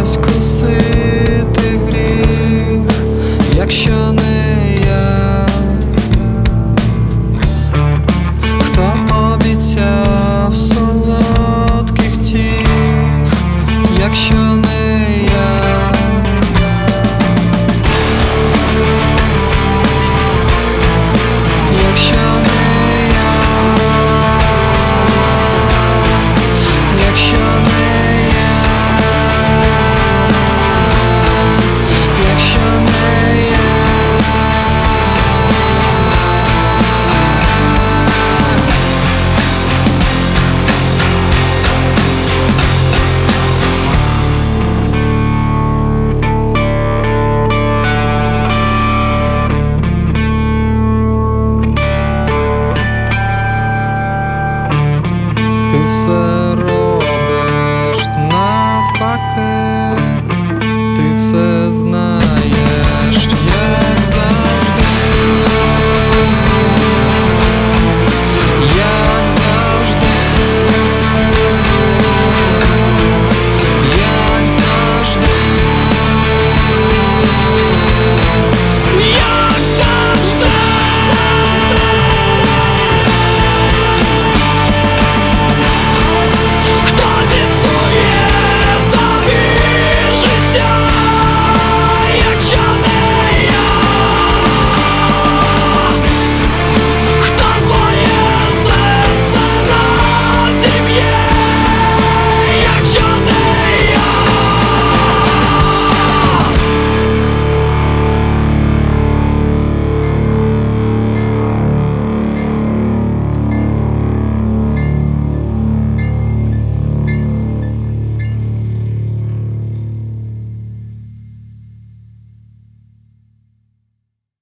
acho que eu.